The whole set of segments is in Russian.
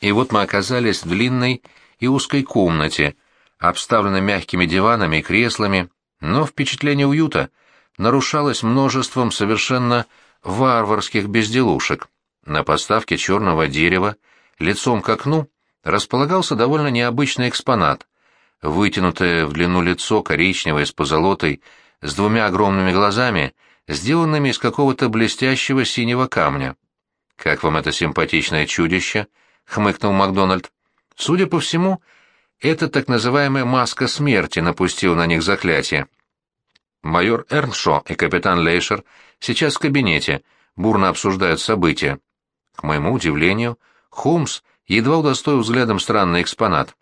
И вот мы оказались в длинной и узкой комнате, обставленной мягкими диванами и креслами, но впечатление уюта нарушалось множеством совершенно варварских безделушек. На поставке черного дерева, лицом к окну, располагался довольно необычный экспонат. Вытянутое в длину лицо коричневое с позолотой, с двумя огромными глазами, сделанными из какого-то блестящего синего камня. «Как вам это симпатичное чудище?» — хмыкнул Макдональд. «Судя по всему, это так называемая маска смерти напустила на них заклятие. Майор Эрншо и капитан Лейшер сейчас в кабинете, бурно обсуждают события. К моему удивлению, Холмс едва удостоил взглядом странный экспонат.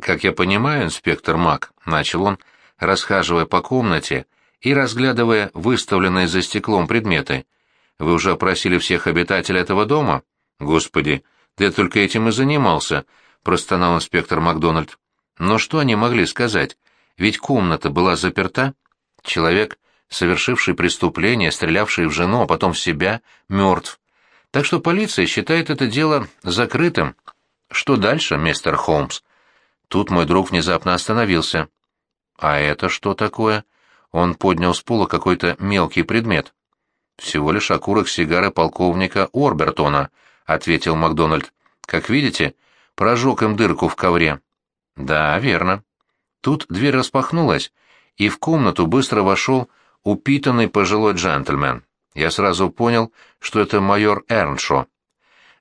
«Как я понимаю, инспектор Мак», — начал он, расхаживая по комнате и разглядывая выставленные за стеклом предметы, — «вы уже опросили всех обитателей этого дома?» «Господи, да только этим и занимался», — простонал инспектор Макдональд. «Но что они могли сказать? Ведь комната была заперта. Человек, совершивший преступление, стрелявший в жену, а потом в себя, мертв. Так что полиция считает это дело закрытым. Что дальше, мистер Холмс? Тут мой друг внезапно остановился. А это что такое? Он поднял с пола какой-то мелкий предмет. Всего лишь окурок сигары полковника Орбертона, ответил Макдональд. Как видите, прожег им дырку в ковре. Да, верно. Тут дверь распахнулась, и в комнату быстро вошел упитанный пожилой джентльмен. Я сразу понял, что это майор Эрншо.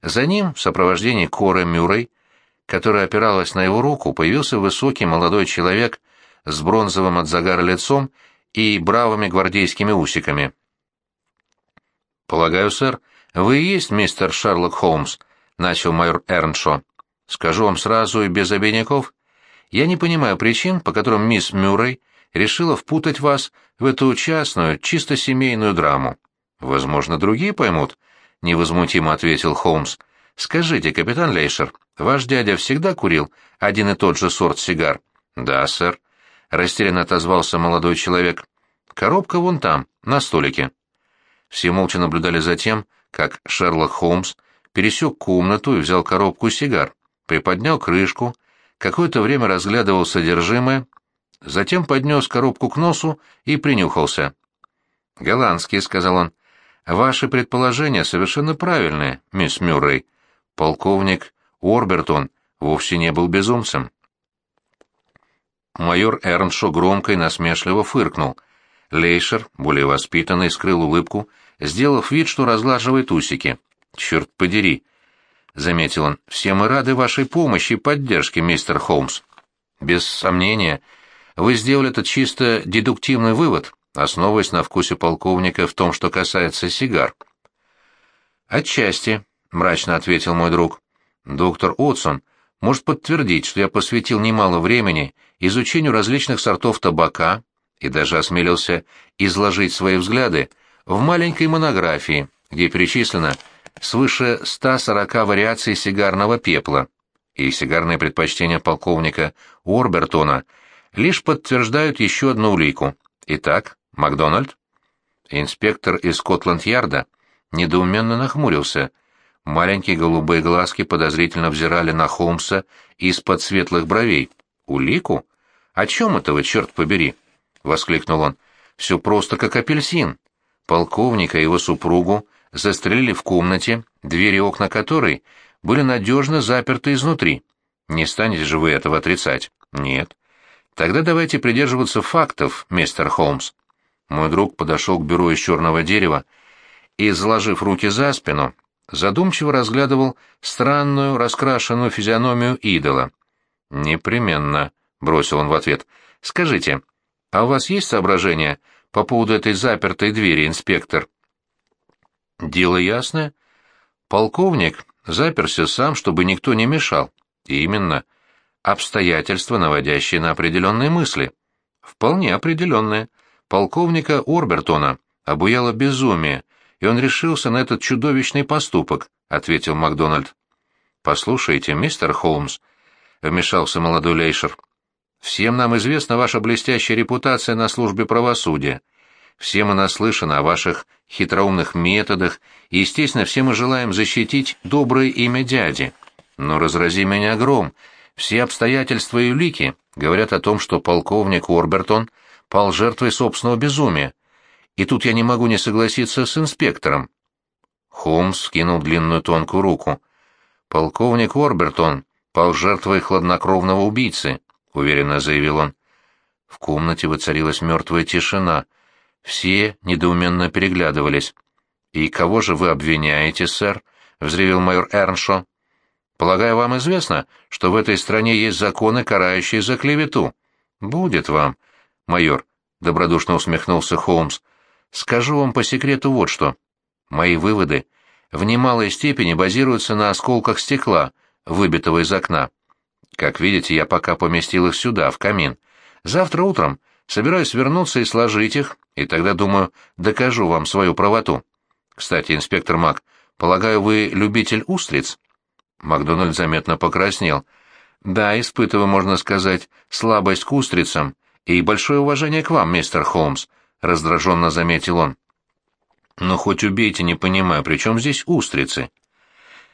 За ним, в сопровождении Коры Мюррей, которая опиралась на его руку, появился высокий молодой человек с бронзовым от загара лицом и бравыми гвардейскими усиками. «Полагаю, сэр, вы и есть мистер Шерлок Холмс», — начал майор Эрншо. «Скажу вам сразу и без обиняков. Я не понимаю причин, по которым мисс Мюррей решила впутать вас в эту частную, чисто семейную драму. Возможно, другие поймут, — невозмутимо ответил Холмс. Скажите, капитан Лейшер, ваш дядя всегда курил один и тот же сорт сигар? Да, сэр. Растерянно отозвался молодой человек. Коробка вон там, на столике. Все молча наблюдали за тем, как Шерлок Холмс пересек комнату и взял коробку сигар, приподнял крышку, какое-то время разглядывал содержимое, затем поднес коробку к носу и принюхался. «Голландский», — сказал он. «Ваши предположения совершенно правильные, мисс Мюррей. Полковник Орбертон вовсе не был безумцем». Майор Эрншо громко и насмешливо фыркнул. Лейшер, более воспитанный, скрыл улыбку, сделав вид, что разглаживает усики. «Черт подери!» — заметил он. «Все мы рады вашей помощи и поддержке, мистер Холмс. Без сомнения, вы сделали этот чисто дедуктивный вывод, основываясь на вкусе полковника в том, что касается сигар». «Отчасти», — мрачно ответил мой друг. «Доктор Отсон может подтвердить, что я посвятил немало времени изучению различных сортов табака и даже осмелился изложить свои взгляды в маленькой монографии, где перечислено свыше 140 вариаций сигарного пепла, и сигарные предпочтения полковника Уорбертона лишь подтверждают еще одну улику. Итак, Макдональд? Инспектор из Скотланд-Ярда недоуменно нахмурился. Маленькие голубые глазки подозрительно взирали на Холмса из-под светлых бровей. «Улику? О чем это вы, черт побери?» — воскликнул он. «Все просто как апельсин. Полковника и его супругу застрелили в комнате, двери и окна которой были надежно заперты изнутри. Не станете же вы этого отрицать? Нет. Тогда давайте придерживаться фактов, мистер Холмс. Мой друг подошел к бюро из черного дерева и, заложив руки за спину, задумчиво разглядывал странную раскрашенную физиономию идола. «Непременно», — бросил он в ответ. «Скажите, а у вас есть соображения по поводу этой запертой двери, инспектор?» Дело ясное. Полковник заперся сам, чтобы никто не мешал. И именно. Обстоятельства, наводящие на определенные мысли. Вполне определенные. Полковника Орбертона обуяло безумие, и он решился на этот чудовищный поступок, — ответил Макдональд. «Послушайте, мистер Холмс», — вмешался молодой Лейшер, — «всем нам известна ваша блестящая репутация на службе правосудия. Все мы наслышаны о ваших хитроумных методах, и, естественно, все мы желаем защитить доброе имя дяди. Но разрази меня гром, все обстоятельства и улики говорят о том, что полковник Орбертон пал жертвой собственного безумия. И тут я не могу не согласиться с инспектором. Холмс скинул длинную тонкую руку. «Полковник Орбертон пал жертвой хладнокровного убийцы», — уверенно заявил он. В комнате воцарилась мертвая тишина. Все недоуменно переглядывались. «И кого же вы обвиняете, сэр?» — взревел майор Эрншо. «Полагаю, вам известно, что в этой стране есть законы, карающие за клевету». «Будет вам, майор», — добродушно усмехнулся Холмс. «Скажу вам по секрету вот что. Мои выводы в немалой степени базируются на осколках стекла, выбитого из окна. Как видите, я пока поместил их сюда, в камин. Завтра утром собираюсь вернуться и сложить их, и тогда, думаю, докажу вам свою правоту. Кстати, инспектор Мак, полагаю, вы любитель устриц?» Макдональд заметно покраснел. «Да, испытываю, можно сказать, слабость к устрицам и большое уважение к вам, мистер Холмс», — раздраженно заметил он. «Но хоть убейте, не понимаю, при чем здесь устрицы?»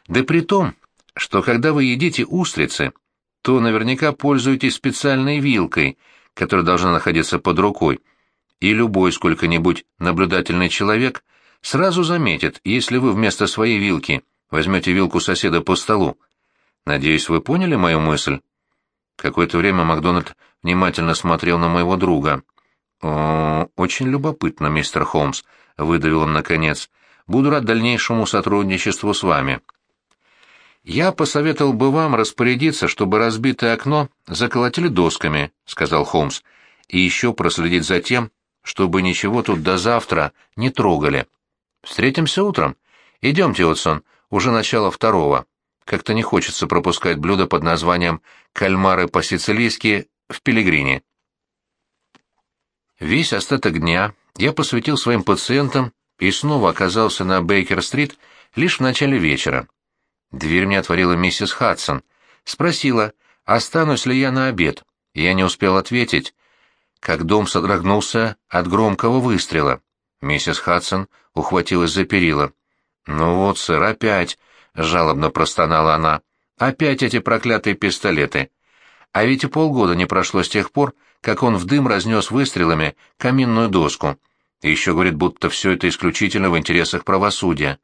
«Да при том, что когда вы едите устрицы, то наверняка пользуетесь специальной вилкой, которая должна находиться под рукой, и любой сколько-нибудь наблюдательный человек сразу заметит, если вы вместо своей вилки возьмете вилку соседа по столу. Надеюсь, вы поняли мою мысль?» Какое-то время Макдональд внимательно смотрел на моего друга. «О, очень любопытно, мистер Холмс», — выдавил он наконец. «Буду рад дальнейшему сотрудничеству с вами». «Я посоветовал бы вам распорядиться, чтобы разбитое окно заколотили досками», — сказал Холмс, «и еще проследить за тем, чтобы ничего тут до завтра не трогали. Встретимся утром. Идемте, Отсон, уже начало второго. Как-то не хочется пропускать блюдо под названием «кальмары по-сицилийски» в Пилигрине». Весь остаток дня я посвятил своим пациентам и снова оказался на Бейкер-стрит лишь в начале вечера. Дверь мне отворила миссис Хадсон. Спросила, останусь ли я на обед. Я не успел ответить, как дом содрогнулся от громкого выстрела. Миссис Хадсон ухватилась за перила. «Ну вот, сэр, опять!» — жалобно простонала она. «Опять эти проклятые пистолеты! А ведь и полгода не прошло с тех пор, как он в дым разнес выстрелами каминную доску. И еще говорит, будто все это исключительно в интересах правосудия.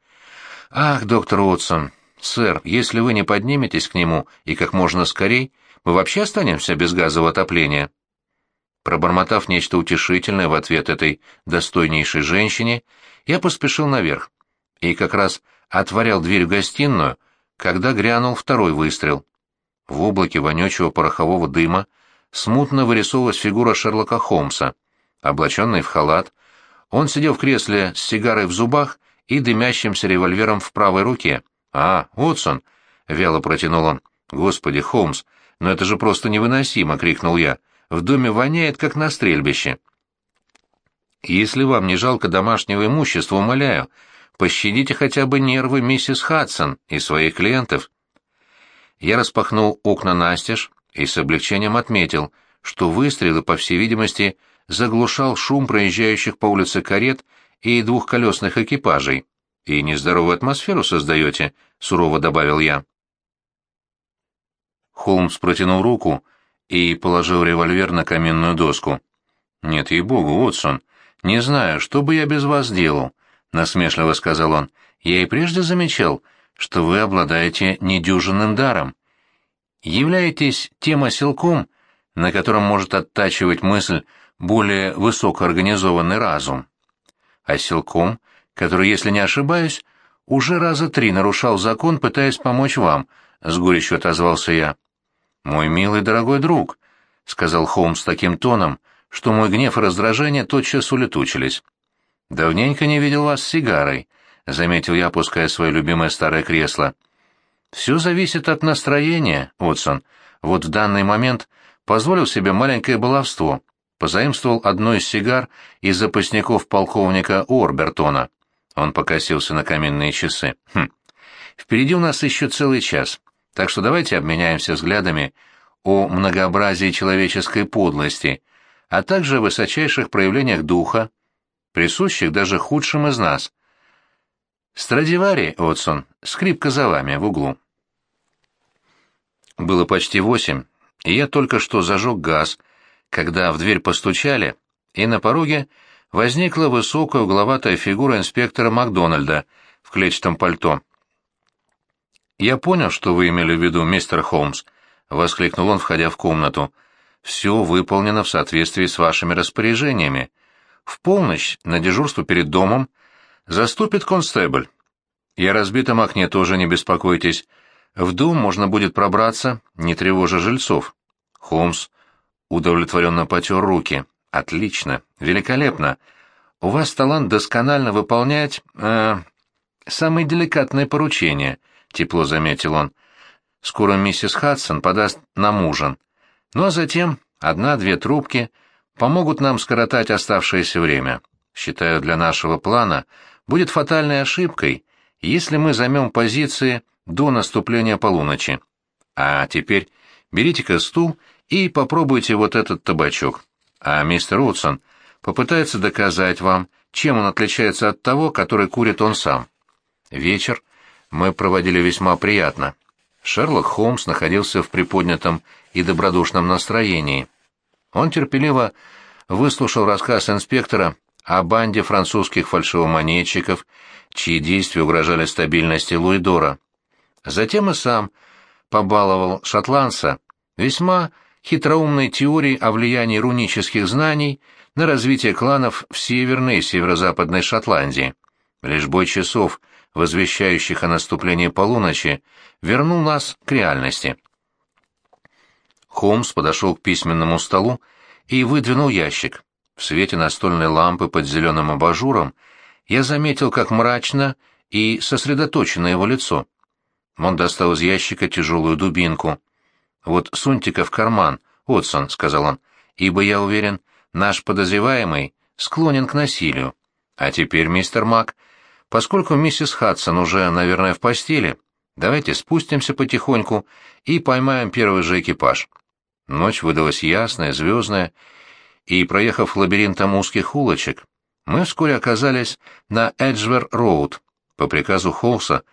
Ах, доктор Уотсон, «Сэр, если вы не подниметесь к нему и как можно скорей, мы вообще останемся без газового отопления». Пробормотав нечто утешительное в ответ этой достойнейшей женщине, я поспешил наверх и как раз отворял дверь в гостиную, когда грянул второй выстрел. В облаке вонючего порохового дыма смутно вырисовывалась фигура Шерлока Холмса. Облаченный в халат, он сидел в кресле с сигарой в зубах и дымящимся револьвером в правой руке. «А, Уотсон!» — вяло протянул он. «Господи, Холмс, но это же просто невыносимо!» — крикнул я. «В доме воняет, как на стрельбище!» «Если вам не жалко домашнего имущества, умоляю, пощадите хотя бы нервы миссис Хадсон и своих клиентов». Я распахнул окна настежь и с облегчением отметил, что выстрелы, по всей видимости, заглушал шум проезжающих по улице карет и двухколесных экипажей. «И нездоровую атмосферу создаете», — сурово добавил я. Холмс протянул руку и положил револьвер на каменную доску. «Нет, ей-богу, Уотсон, не знаю, что бы я без вас делал», — насмешливо сказал он. «Я и прежде замечал, что вы обладаете недюжинным даром. Являетесь тем оселком, на котором может оттачивать мысль более высокоорганизованный разум. Оселком, который, если не ошибаюсь, уже раза три нарушал закон, пытаясь помочь вам, — с горечью отозвался я. «Мой милый дорогой друг», — сказал Холмс таким тоном, что мой гнев и раздражение тотчас улетучились. «Давненько не видел вас с сигарой», — заметил я, опуская свое любимое старое кресло. «Все зависит от настроения, Отсон. Вот в данный момент позволил себе маленькое баловство. Позаимствовал одну из сигар из запасников полковника Орбертона. Он покосился на каменные часы. Хм. Впереди у нас еще целый час, так что давайте обменяемся взглядами о многообразии человеческой подлости, а также о высочайших проявлениях духа, присущих даже худшим из нас. Страдивари, Отсон, скрипка за вами в углу. Было почти восемь, и я только что зажег газ, когда в дверь постучали, и на пороге возникла высокая угловатая фигура инспектора Макдональда в клетчатом пальто. «Я понял, что вы имели в виду, мистер Холмс», — воскликнул он, входя в комнату. «Все выполнено в соответствии с вашими распоряжениями. В полночь на дежурство перед домом заступит констебль. О разбитом окне тоже не беспокойтесь. В дом можно будет пробраться, не тревожа жильцов». Холмс удовлетворенно потер руки. «Отлично, великолепно. У вас талант досконально выполнять... Э, самые деликатные поручения». — тепло заметил он. «Скоро миссис Хадсон подаст нам ужин. Ну а затем одна-две трубки помогут нам скоротать оставшееся время. Считаю, для нашего плана будет фатальной ошибкой, если мы займем позиции до наступления полуночи. А теперь берите-ка стул и попробуйте вот этот табачок. А мистер Утсон попытается доказать вам, чем он отличается от того, который курит он сам. Вечер мы проводили весьма приятно. Шерлок Холмс находился в приподнятом и добродушном настроении. Он терпеливо выслушал рассказ инспектора о банде французских фальшивомонетчиков, чьи действия угрожали стабильности Луидора. Затем и сам побаловал шотландца весьма хитроумной теорией о влиянии рунических знаний на развитие кланов в Северной и Северо-Западной Шотландии. Лишь бой часов возвещающих о наступлении полуночи, вернул нас к реальности. Холмс подошел к письменному столу и выдвинул ящик. В свете настольной лампы под зеленым абажуром я заметил, как мрачно и сосредоточено его лицо. Он достал из ящика тяжелую дубинку. «Вот суньте-ка в карман, Отсон», — сказал он, — «ибо, я уверен, наш подозреваемый склонен к насилию. А теперь, мистер Мак, Поскольку миссис Хадсон уже, наверное, в постели, давайте спустимся потихоньку и поймаем первый же экипаж. Ночь выдалась ясная, звездная, и, проехав лабиринтом узких улочек, мы вскоре оказались на Эджвер-Роуд. По приказу Холса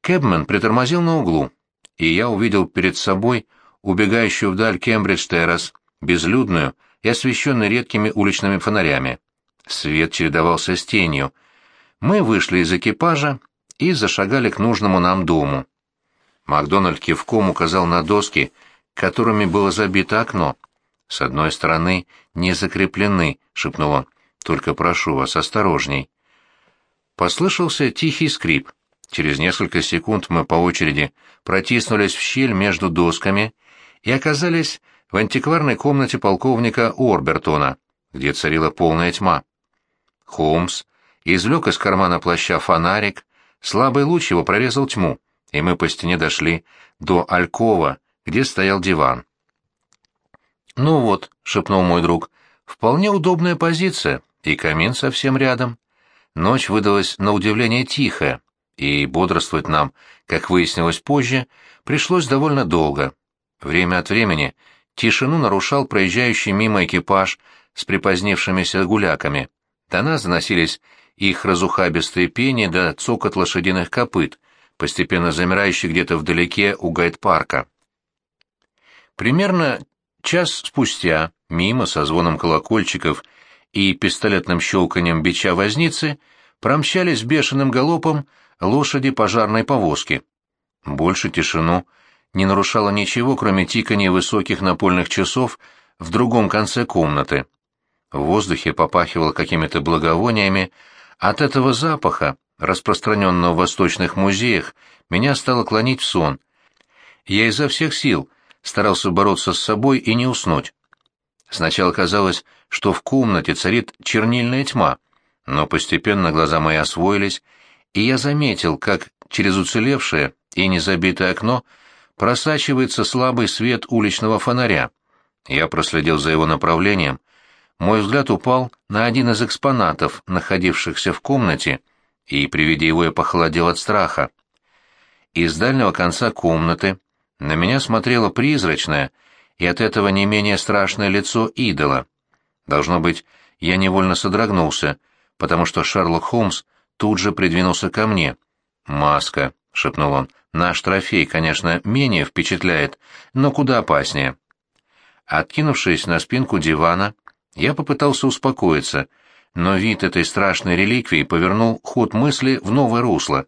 Кэбмен притормозил на углу, и я увидел перед собой убегающую вдаль Кембридж-террас, безлюдную и освещенную редкими уличными фонарями. Свет чередовался с тенью — мы вышли из экипажа и зашагали к нужному нам дому. Макдональд кивком указал на доски, которыми было забито окно. «С одной стороны не закреплены», — шепнул он. «Только прошу вас, осторожней». Послышался тихий скрип. Через несколько секунд мы по очереди протиснулись в щель между досками и оказались в антикварной комнате полковника Орбертона, где царила полная тьма. Холмс извлек из кармана плаща фонарик, слабый луч его прорезал тьму, и мы по стене дошли до алькова, где стоял диван. «Ну вот», — шепнул мой друг, — «вполне удобная позиция, и камин совсем рядом». Ночь выдалась на удивление тихая, и бодрствовать нам, как выяснилось позже, пришлось довольно долго. Время от времени тишину нарушал проезжающий мимо экипаж с припозднившимися гуляками. До нас доносились их разухабистые пение да цокот лошадиных копыт, постепенно замирающий где-то вдалеке у гайд-парка. Примерно час спустя, мимо со звоном колокольчиков и пистолетным щелканием бича возницы, промчались бешеным галопом лошади пожарной повозки. Больше тишину не нарушало ничего, кроме тикания высоких напольных часов в другом конце комнаты. В воздухе попахивало какими-то благовониями, от этого запаха, распространенного в восточных музеях, меня стало клонить в сон. Я изо всех сил старался бороться с собой и не уснуть. Сначала казалось, что в комнате царит чернильная тьма, но постепенно глаза мои освоились, и я заметил, как через уцелевшее и незабитое окно просачивается слабый свет уличного фонаря. Я проследил за его направлением мой взгляд упал на один из экспонатов, находившихся в комнате, и при виде его я похолодел от страха. Из дальнего конца комнаты на меня смотрело призрачное и от этого не менее страшное лицо идола. Должно быть, я невольно содрогнулся, потому что Шерлок Холмс тут же придвинулся ко мне. «Маска», — шепнул он, — «наш трофей, конечно, менее впечатляет, но куда опаснее». Откинувшись на спинку дивана, я попытался успокоиться, но вид этой страшной реликвии повернул ход мысли в новое русло.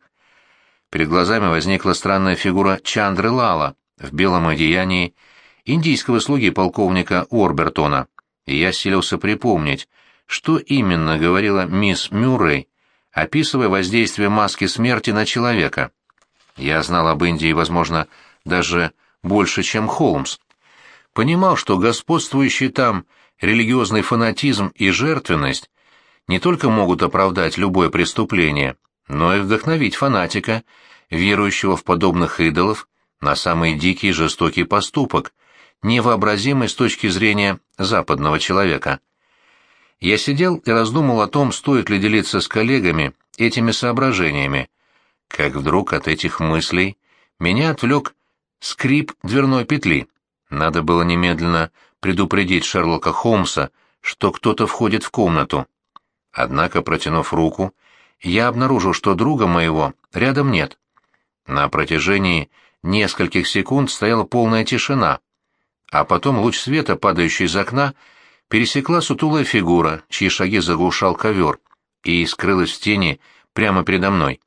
Перед глазами возникла странная фигура Чандры Лала в белом одеянии индийского слуги полковника Уорбертона, и я силился припомнить, что именно говорила мисс Мюррей, описывая воздействие маски смерти на человека. Я знал об Индии, возможно, даже больше, чем Холмс. Понимал, что господствующий там религиозный фанатизм и жертвенность не только могут оправдать любое преступление, но и вдохновить фанатика, верующего в подобных идолов, на самый дикий и жестокий поступок, невообразимый с точки зрения западного человека. Я сидел и раздумал о том, стоит ли делиться с коллегами этими соображениями, как вдруг от этих мыслей меня отвлек скрип дверной петли. Надо было немедленно предупредить Шерлока Холмса, что кто-то входит в комнату. Однако, протянув руку, я обнаружил, что друга моего рядом нет. На протяжении нескольких секунд стояла полная тишина, а потом луч света, падающий из окна, пересекла сутулая фигура, чьи шаги заглушал ковер, и скрылась в тени прямо передо мной.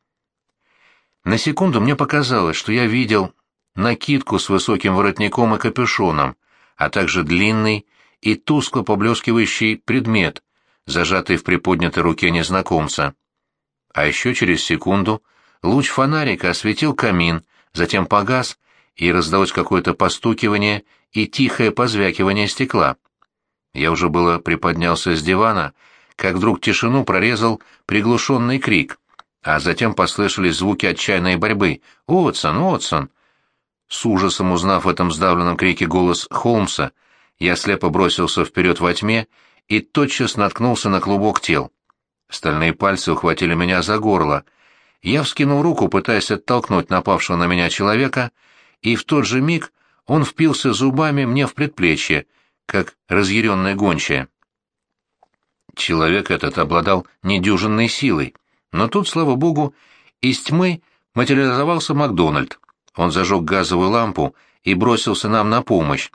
На секунду мне показалось, что я видел накидку с высоким воротником и капюшоном, а также длинный и тускло поблескивающий предмет, зажатый в приподнятой руке незнакомца. А еще через секунду луч фонарика осветил камин, затем погас, и раздалось какое-то постукивание и тихое позвякивание стекла. Я уже было приподнялся с дивана, как вдруг тишину прорезал приглушенный крик, а затем послышались звуки отчаянной борьбы. «Отсон! Отсон!» С ужасом узнав в этом сдавленном крике голос Холмса, я слепо бросился вперед во тьме и тотчас наткнулся на клубок тел. Стальные пальцы ухватили меня за горло. Я вскинул руку, пытаясь оттолкнуть напавшего на меня человека, и в тот же миг он впился зубами мне в предплечье, как разъяренная гончая. Человек этот обладал недюжинной силой, но тут, слава богу, из тьмы материализовался Макдональд. Он зажег газовую лампу и бросился нам на помощь.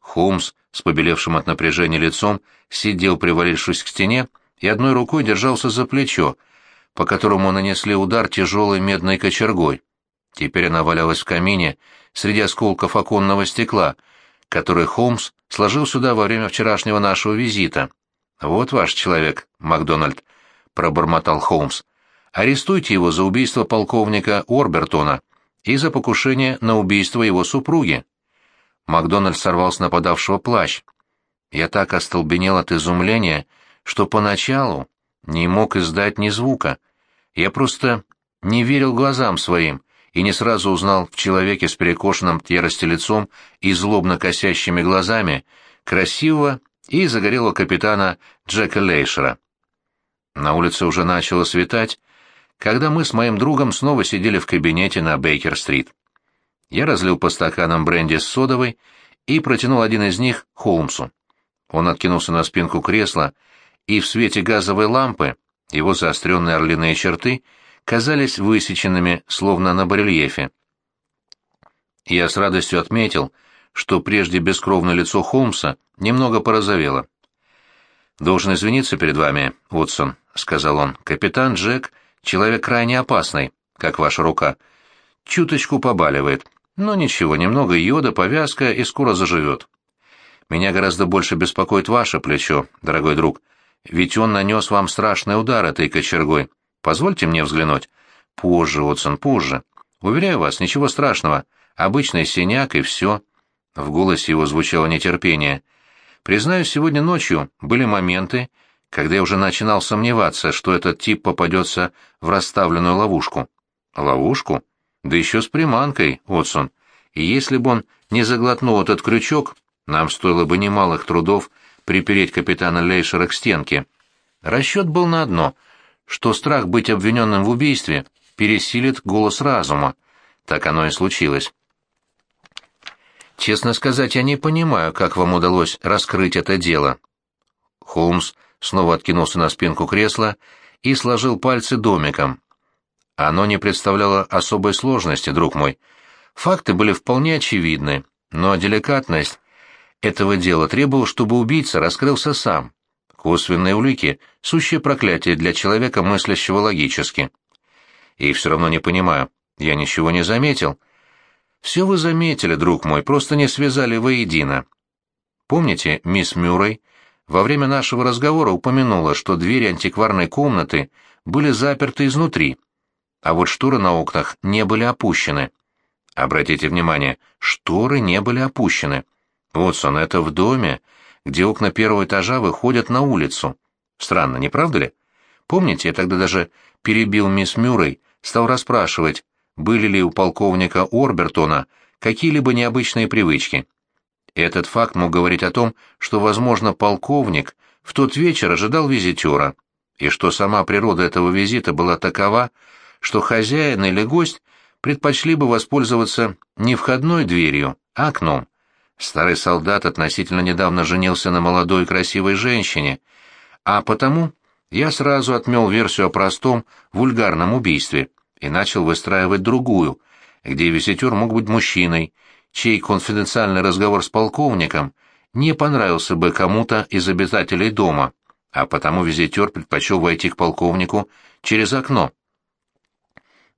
Холмс, с побелевшим от напряжения лицом, сидел, привалившись к стене, и одной рукой держался за плечо, по которому нанесли удар тяжелой медной кочергой. Теперь она валялась в камине среди осколков оконного стекла, который Холмс сложил сюда во время вчерашнего нашего визита. «Вот ваш человек, Макдональд», — пробормотал Холмс. «Арестуйте его за убийство полковника Орбертона и за покушение на убийство его супруги». Макдональд сорвал с нападавшего плащ. Я так остолбенел от изумления, что поначалу не мог издать ни звука. Я просто не верил глазам своим и не сразу узнал в человеке с перекошенным от лицом и злобно косящими глазами красивого и загорелого капитана Джека Лейшера. На улице уже начало светать, когда мы с моим другом снова сидели в кабинете на Бейкер-стрит. Я разлил по стаканам бренди с содовой и протянул один из них Холмсу. Он откинулся на спинку кресла, и в свете газовой лампы его заостренные орлиные черты казались высеченными, словно на барельефе. Я с радостью отметил, что прежде бескровное лицо Холмса немного порозовело. «Должен извиниться перед вами, Утсон», — сказал он. «Капитан Джек — человек крайне опасный, как ваша рука. Чуточку побаливает. Но ничего, немного йода, повязка, и скоро заживет. Меня гораздо больше беспокоит ваше плечо, дорогой друг, ведь он нанес вам страшный удар этой кочергой. Позвольте мне взглянуть. Позже, Отсон, позже. Уверяю вас, ничего страшного. Обычный синяк и все. В голосе его звучало нетерпение. Признаюсь, сегодня ночью были моменты, когда я уже начинал сомневаться, что этот тип попадется в расставленную ловушку. Ловушку? Да еще с приманкой, Отсон. И если бы он не заглотнул этот крючок, нам стоило бы немалых трудов припереть капитана Лейшера к стенке. Расчет был на одно, что страх быть обвиненным в убийстве пересилит голос разума. Так оно и случилось. Честно сказать, я не понимаю, как вам удалось раскрыть это дело. Холмс снова откинулся на спинку кресла и сложил пальцы домиком. Оно не представляло особой сложности, друг мой. Факты были вполне очевидны, но деликатность этого дела требовала, чтобы убийца раскрылся сам. Косвенные улики — сущее проклятие для человека, мыслящего логически. И все равно не понимаю, я ничего не заметил. Все вы заметили, друг мой, просто не связали воедино. Помните, мисс Мюррей во время нашего разговора упомянула, что двери антикварной комнаты были заперты изнутри, а вот шторы на окнах не были опущены. Обратите внимание, шторы не были опущены. Вотсон, это в доме, где окна первого этажа выходят на улицу. Странно, не правда ли? Помните, я тогда даже перебил мисс Мюррей, стал расспрашивать, были ли у полковника Орбертона какие-либо необычные привычки. Этот факт мог говорить о том, что, возможно, полковник в тот вечер ожидал визитера, и что сама природа этого визита была такова, что хозяин или гость предпочли бы воспользоваться не входной дверью, а окном. Старый солдат относительно недавно женился на молодой красивой женщине, а потому я сразу отмел версию о простом, вульгарном убийстве и начал выстраивать другую, где визитер мог быть мужчиной, чей конфиденциальный разговор с полковником не понравился бы кому-то из обитателей дома, а потому визитер предпочел войти к полковнику через окно.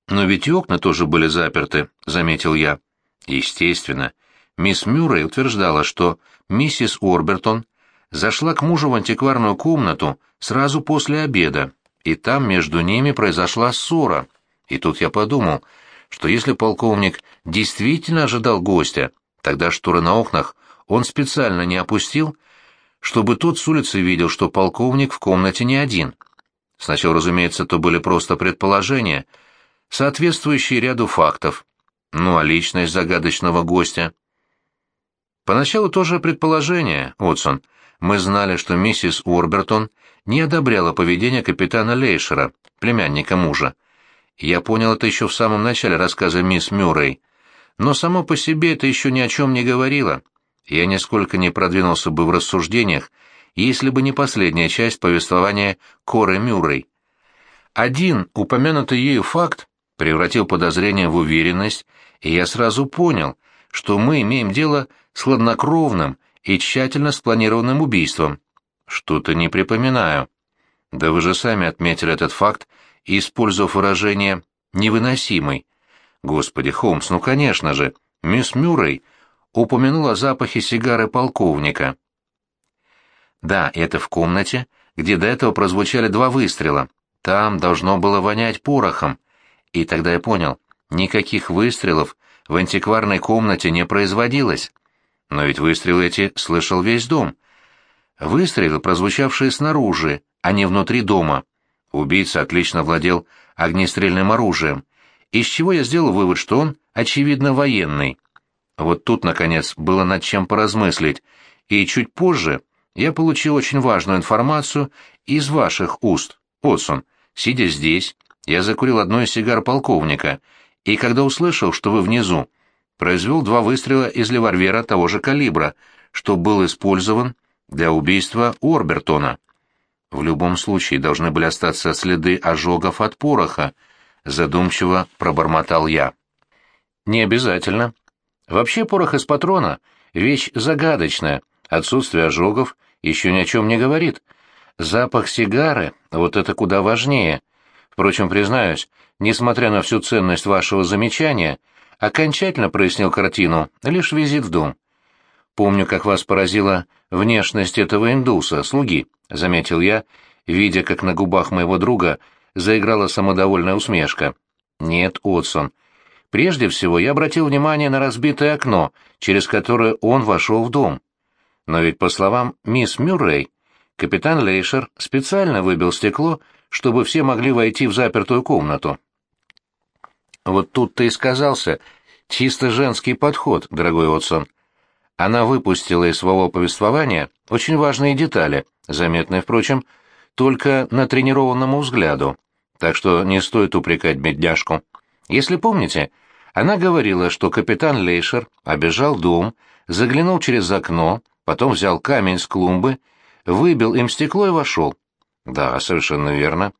«Но ведь и окна тоже были заперты», — заметил я. Естественно. Мисс Мюррей утверждала, что миссис Орбертон зашла к мужу в антикварную комнату сразу после обеда, и там между ними произошла ссора. И тут я подумал — что если полковник действительно ожидал гостя, тогда шторы на окнах он специально не опустил, чтобы тот с улицы видел, что полковник в комнате не один. Сначала, разумеется, то были просто предположения, соответствующие ряду фактов. Ну а личность загадочного гостя? Поначалу тоже предположение, Отсон. Мы знали, что миссис Уорбертон не одобряла поведение капитана Лейшера, племянника мужа. Я понял это еще в самом начале рассказа мисс Мюррей, но само по себе это еще ни о чем не говорило. Я нисколько не продвинулся бы в рассуждениях, если бы не последняя часть повествования Коры Мюррей. Один упомянутый ею факт превратил подозрение в уверенность, и я сразу понял, что мы имеем дело с хладнокровным и тщательно спланированным убийством. Что-то не припоминаю. Да вы же сами отметили этот факт использовав выражение «невыносимый». Господи, Холмс, ну конечно же, мисс Мюррей упомянула запахе сигары полковника. Да, это в комнате, где до этого прозвучали два выстрела. Там должно было вонять порохом. И тогда я понял, никаких выстрелов в антикварной комнате не производилось. Но ведь выстрелы эти слышал весь дом. Выстрелы, прозвучавшие снаружи, а не внутри дома. Убийца отлично владел огнестрельным оружием, из чего я сделал вывод, что он, очевидно, военный. Вот тут, наконец, было над чем поразмыслить, и чуть позже я получил очень важную информацию из ваших уст, Отсон. Сидя здесь, я закурил одну из сигар полковника, и когда услышал, что вы внизу, произвел два выстрела из револьвера того же калибра, что был использован для убийства Орбертона. В любом случае должны были остаться следы ожогов от пороха, задумчиво пробормотал я. Не обязательно. Вообще порох из патрона — вещь загадочная, отсутствие ожогов еще ни о чем не говорит. Запах сигары — вот это куда важнее. Впрочем, признаюсь, несмотря на всю ценность вашего замечания, окончательно прояснил картину лишь визит в дом. Помню, как вас поразила внешность этого индуса, слуги. — заметил я, видя, как на губах моего друга заиграла самодовольная усмешка. «Нет, Отсон. Прежде всего я обратил внимание на разбитое окно, через которое он вошел в дом. Но ведь, по словам мисс Мюррей, капитан Лейшер специально выбил стекло, чтобы все могли войти в запертую комнату». Вот тут-то и сказался чисто женский подход, дорогой Отсон. Она выпустила из своего повествования очень важные детали — заметное, впрочем, только на тренированному взгляду, так что не стоит упрекать бедняжку. Если помните, она говорила, что капитан Лейшер обежал дом, заглянул через окно, потом взял камень с клумбы, выбил им стекло и вошел. Да, совершенно верно.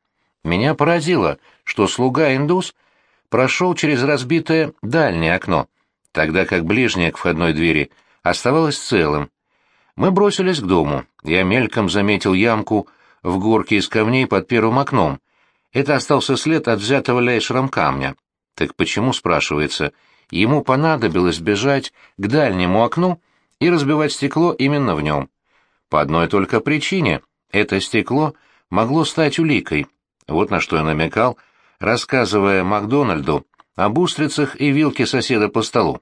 Меня поразило, что слуга-индус прошел через разбитое дальнее окно, тогда как ближнее к входной двери оставалось целым. Мы бросились к дому. Я мельком заметил ямку в горке из камней под первым окном. Это остался след от взятого лейшером камня. Так почему, спрашивается, ему понадобилось бежать к дальнему окну и разбивать стекло именно в нем? По одной только причине. Это стекло могло стать уликой. Вот на что я намекал, рассказывая Макдональду об устрицах и вилке соседа по столу.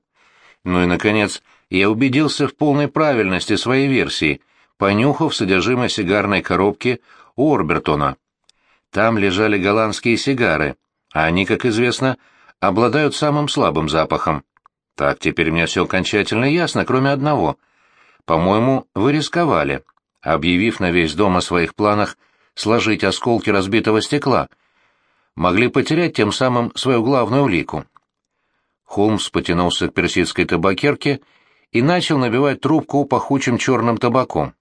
Ну и, наконец, я убедился в полной правильности своей версии, понюхав содержимое сигарной коробки у Орбертона. Там лежали голландские сигары, а они, как известно, обладают самым слабым запахом. Так, теперь мне все окончательно ясно, кроме одного. По-моему, вы рисковали, объявив на весь дом о своих планах сложить осколки разбитого стекла. Могли потерять тем самым свою главную улику. Холмс потянулся к персидской табакерке и начал набивать трубку пахучим черным табаком.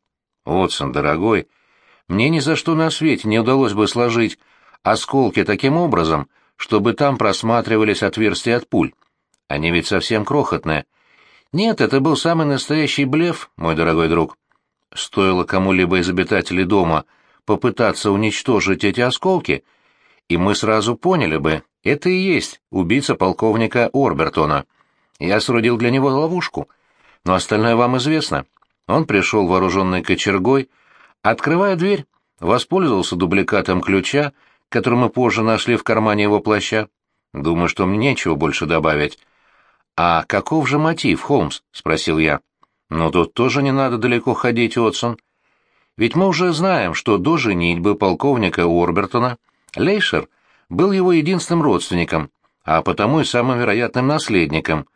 «Отсон, дорогой, мне ни за что на свете не удалось бы сложить осколки таким образом, чтобы там просматривались отверстия от пуль. Они ведь совсем крохотные. Нет, это был самый настоящий блеф, мой дорогой друг. Стоило кому-либо из обитателей дома попытаться уничтожить эти осколки, и мы сразу поняли бы, это и есть убийца полковника Орбертона. Я срудил для него ловушку, но остальное вам известно. Он пришел вооруженный кочергой, открывая дверь, воспользовался дубликатом ключа, который мы позже нашли в кармане его плаща. Думаю, что мне нечего больше добавить. «А каков же мотив, Холмс?» — спросил я. «Ну, тут тоже не надо далеко ходить, Отсон. Ведь мы уже знаем, что до женитьбы полковника Уорбертона Лейшер был его единственным родственником, а потому и самым вероятным наследником.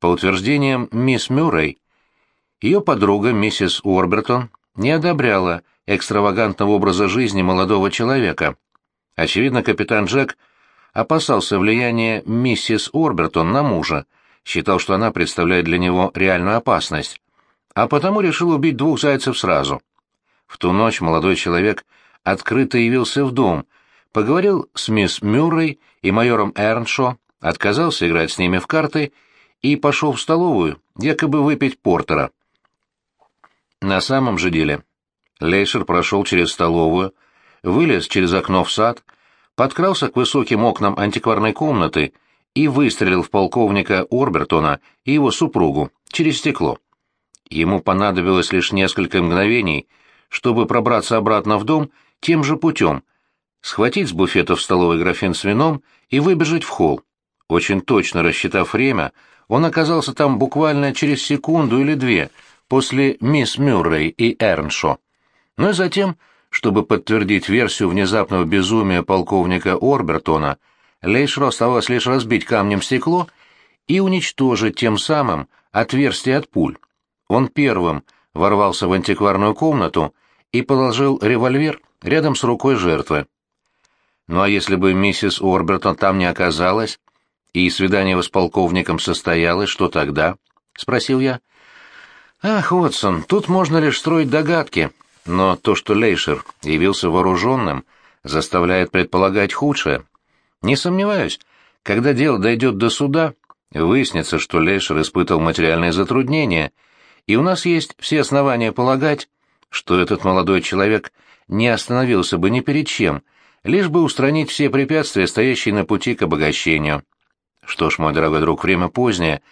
По утверждениям мисс Мюррей, ее подруга, миссис Уорбертон, не одобряла экстравагантного образа жизни молодого человека. Очевидно, капитан Джек опасался влияния миссис Уорбертон на мужа, считал, что она представляет для него реальную опасность, а потому решил убить двух зайцев сразу. В ту ночь молодой человек открыто явился в дом, поговорил с мисс Мюррей и майором Эрншо, отказался играть с ними в карты и пошел в столовую, якобы выпить портера. На самом же деле Лейшер прошел через столовую, вылез через окно в сад, подкрался к высоким окнам антикварной комнаты и выстрелил в полковника Орбертона и его супругу через стекло. Ему понадобилось лишь несколько мгновений, чтобы пробраться обратно в дом тем же путем, схватить с буфета в столовой графин с вином и выбежать в холл. Очень точно рассчитав время, он оказался там буквально через секунду или две после мисс Мюррей и Эрншо. Но и затем, чтобы подтвердить версию внезапного безумия полковника Орбертона, Лейшеру оставалось лишь разбить камнем стекло и уничтожить тем самым отверстие от пуль. Он первым ворвался в антикварную комнату и положил револьвер рядом с рукой жертвы. Ну а если бы миссис Орбертон там не оказалась, и свидание с полковником состоялось, что тогда? — спросил я. — Ах, Отсон, тут можно лишь строить догадки, но то, что Лейшер явился вооруженным, заставляет предполагать худшее. Не сомневаюсь, когда дело дойдет до суда, выяснится, что Лейшер испытал материальные затруднения, и у нас есть все основания полагать, что этот молодой человек не остановился бы ни перед чем, лишь бы устранить все препятствия, стоящие на пути к обогащению. Что ж, мой дорогой друг, время позднее.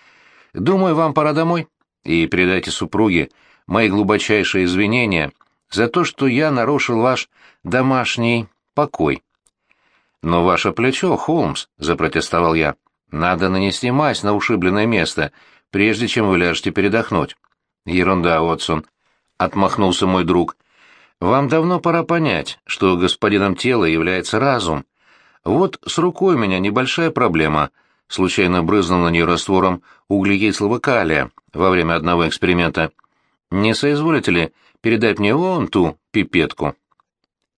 Думаю, вам пора домой, и передайте супруге мои глубочайшие извинения за то, что я нарушил ваш домашний покой. «Но ваше плечо, Холмс», — запротестовал я, — «надо нанести мазь на ушибленное место, прежде чем вы ляжете передохнуть». «Ерунда, Отсон», — отмахнулся мой друг. «Вам давно пора понять, что господином тела является разум. Вот с рукой у меня небольшая проблема. Случайно брызнул на нее раствором углекислого калия во время одного эксперимента. Не соизволите ли передать мне вон ту пипетку?»